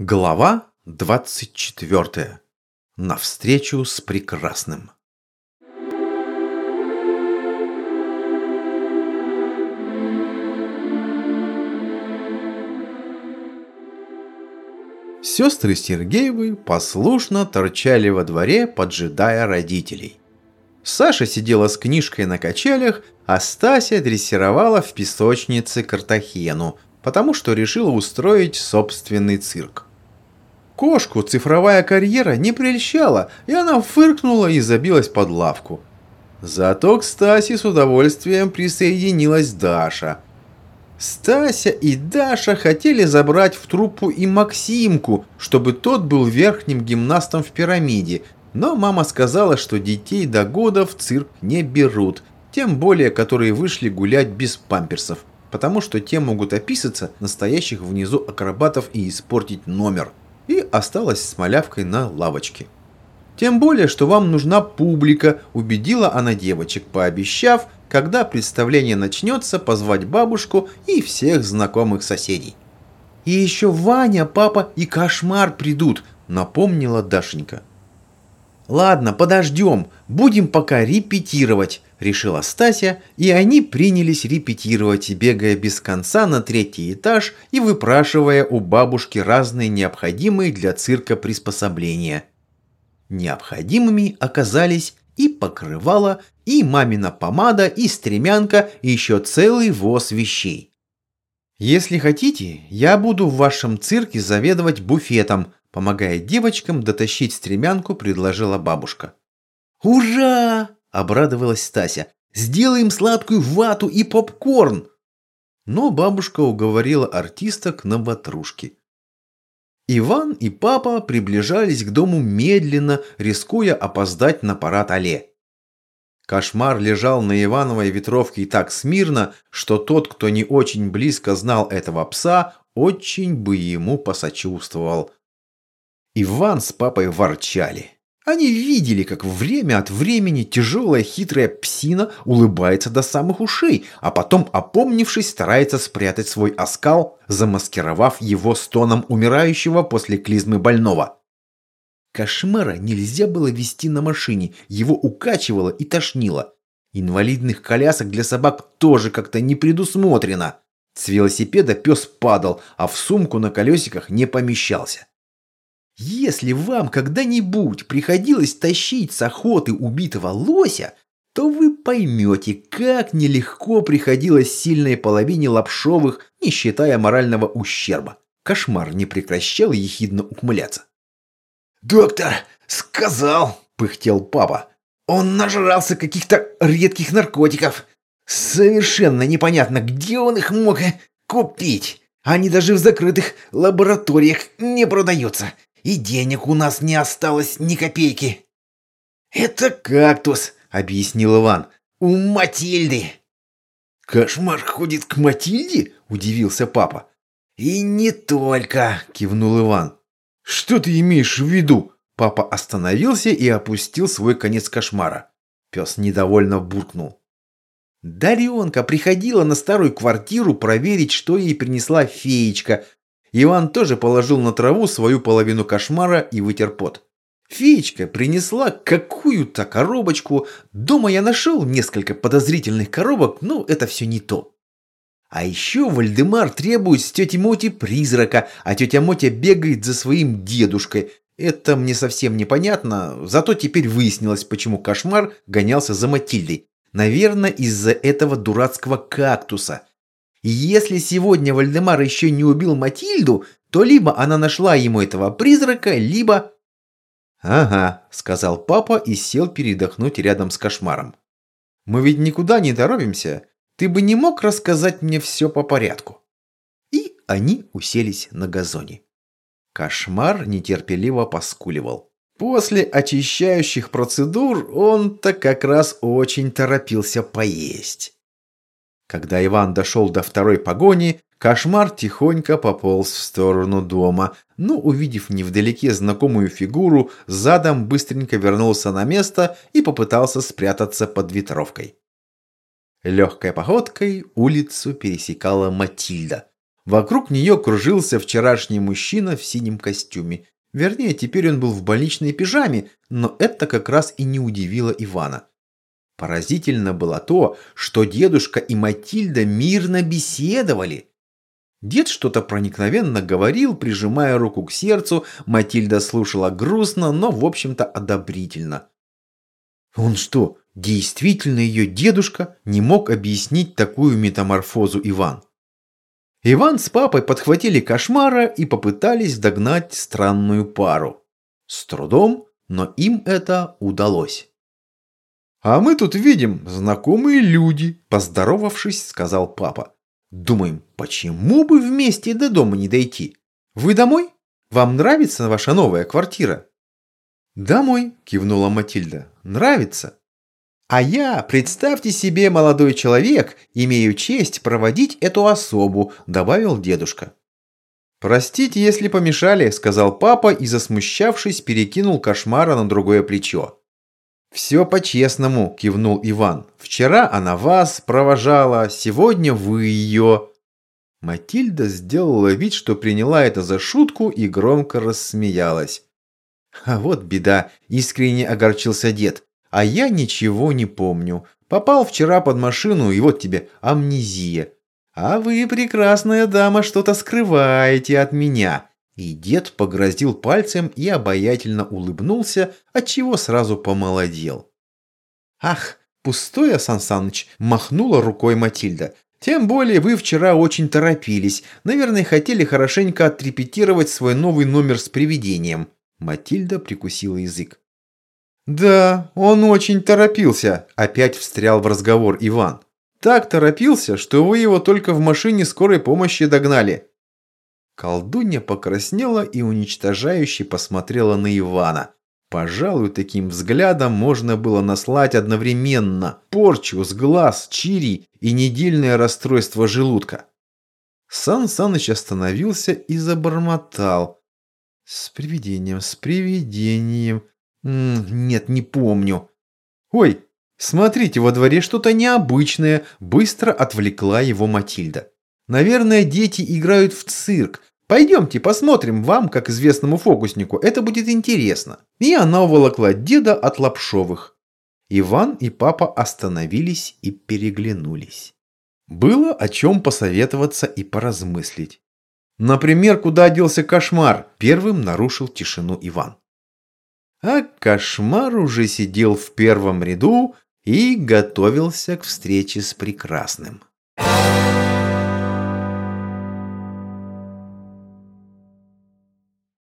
Глава 24. Навстречу с прекрасным. Сестры Сергеевы послушно торчали во дворе, поджидая родителей. Саша сидела с книжкой на качелях, а Стася дрессировала в песочнице Картахену, потому что решила устроить собственный цирк. Кошку цифровая карьера не прельщала, и она фыркнула и забилась под лавку. Зато к Стасе с удовольствием присоединилась Даша. Стася и Даша хотели забрать в труппу и Максимку, чтобы тот был верхним гимнастом в пирамиде, но мама сказала, что детей до года в цирк не берут, тем более, которые вышли гулять без памперсов, потому что те могут описаться настоящих внизу акробатов и испортить номер и осталась с малявкой на лавочке. Тем более, что вам нужна публика, убедила она девочек, пообещав, когда представление начнется, позвать бабушку и всех знакомых соседей. «И еще Ваня, папа и Кошмар придут», напомнила Дашенька. «Ладно, подождем, будем пока репетировать», – решила Стася, и они принялись репетировать, бегая без конца на третий этаж и выпрашивая у бабушки разные необходимые для цирка приспособления. Необходимыми оказались и покрывало, и мамина помада, и стремянка, и еще целый воз вещей. «Если хотите, я буду в вашем цирке заведовать буфетом», помогая девочкам дотащить стремянку, предложила бабушка. «Ура!» Обрадовалась Стася. «Сделаем сладкую вату и попкорн!» Но бабушка уговорила артисток на ватрушки. Иван и папа приближались к дому медленно, рискуя опоздать на парад алле. Кошмар лежал на Ивановой ветровке так смирно, что тот, кто не очень близко знал этого пса, очень бы ему посочувствовал. Иван с папой ворчали. Они видели, как время от времени тяжелая хитрая псина улыбается до самых ушей, а потом, опомнившись, старается спрятать свой оскал, замаскировав его стоном умирающего после клизмы больного. Кошмара нельзя было вести на машине, его укачивало и тошнило. Инвалидных колясок для собак тоже как-то не предусмотрено. С велосипеда пес падал, а в сумку на колесиках не помещался. Если вам когда-нибудь приходилось тащить с охоты убитого лося, то вы поймете, как нелегко приходилось сильной половине лапшовых, не считая морального ущерба. Кошмар не прекращал ехидно ухмыляться. «Доктор, сказал!» – пыхтел папа. «Он нажрался каких-то редких наркотиков. Совершенно непонятно, где он их мог купить. Они даже в закрытых лабораториях не продаются и денег у нас не осталось ни копейки». «Это кактус», — объяснил Иван. «У Матильды». «Кошмар ходит к Матильде?» — удивился папа. «И не только», — кивнул Иван. «Что ты имеешь в виду?» Папа остановился и опустил свой конец кошмара. Пес недовольно буркнул. Даренка приходила на старую квартиру проверить, что ей принесла феечка, Иван тоже положил на траву свою половину кошмара и вытер пот. Феечка принесла какую-то коробочку. Дома я нашел несколько подозрительных коробок, но это все не то. А еще Вальдемар требует с тети Моти призрака, а тетя Мотя бегает за своим дедушкой. Это мне совсем непонятно, зато теперь выяснилось, почему кошмар гонялся за Матильдой. Наверное, из-за этого дурацкого кактуса. Если сегодня Вальдемар еще не убил Матильду, то либо она нашла ему этого призрака, либо... «Ага», — сказал папа и сел передохнуть рядом с кошмаром. «Мы ведь никуда не торопимся. Ты бы не мог рассказать мне все по порядку?» И они уселись на газоне. Кошмар нетерпеливо поскуливал. После очищающих процедур он-то как раз очень торопился поесть. Когда Иван дошел до второй погони, кошмар тихонько пополз в сторону дома, но, увидев невдалеке знакомую фигуру, задом быстренько вернулся на место и попытался спрятаться под ветровкой. Легкой походкой улицу пересекала Матильда. Вокруг нее кружился вчерашний мужчина в синем костюме. Вернее, теперь он был в больничной пижаме, но это как раз и не удивило Ивана. Поразительно было то, что дедушка и Матильда мирно беседовали. Дед что-то проникновенно говорил, прижимая руку к сердцу, Матильда слушала грустно, но, в общем-то, одобрительно. Он что, действительно ее дедушка? Не мог объяснить такую метаморфозу Иван. Иван с папой подхватили кошмара и попытались догнать странную пару. С трудом, но им это удалось. «А мы тут видим знакомые люди», – поздоровавшись, сказал папа. «Думаем, почему бы вместе до дома не дойти? Вы домой? Вам нравится ваша новая квартира?» «Домой», – кивнула Матильда. «Нравится». «А я, представьте себе, молодой человек, имею честь проводить эту особу», – добавил дедушка. «Простите, если помешали», – сказал папа и, засмущавшись, перекинул кошмара на другое плечо. «Все по-честному», – кивнул Иван. «Вчера она вас провожала, сегодня вы ее». Матильда сделала вид, что приняла это за шутку и громко рассмеялась. «А вот беда», – искренне огорчился дед. «А я ничего не помню. Попал вчера под машину, и вот тебе амнезия. А вы, прекрасная дама, что-то скрываете от меня. И дед погрозил пальцем и обаятельно улыбнулся, отчего сразу помолодел. «Ах, пустое, Сан Саныч!» – махнула рукой Матильда. «Тем более вы вчера очень торопились. Наверное, хотели хорошенько отрепетировать свой новый номер с привидением». Матильда прикусила язык. «Да, он очень торопился», – опять встрял в разговор Иван. «Так торопился, что вы его только в машине скорой помощи догнали. Колдунья покраснела и уничтожающе посмотрела на Ивана. Пожалуй, таким взглядом можно было наслать одновременно порчу с глаз, чири и недельное расстройство желудка. Сан Саныч остановился и забормотал. «С привидением, с привидением. М -м, нет, не помню. Ой, смотрите, во дворе что-то необычное», быстро отвлекла его Матильда. «Наверное, дети играют в цирк, Пойдемте посмотрим вам, как известному фокуснику, это будет интересно. И она уволокла деда от Лапшовых. Иван и папа остановились и переглянулись. Было о чем посоветоваться и поразмыслить. Например, куда делся кошмар, первым нарушил тишину Иван. А кошмар уже сидел в первом ряду и готовился к встрече с прекрасным. Thank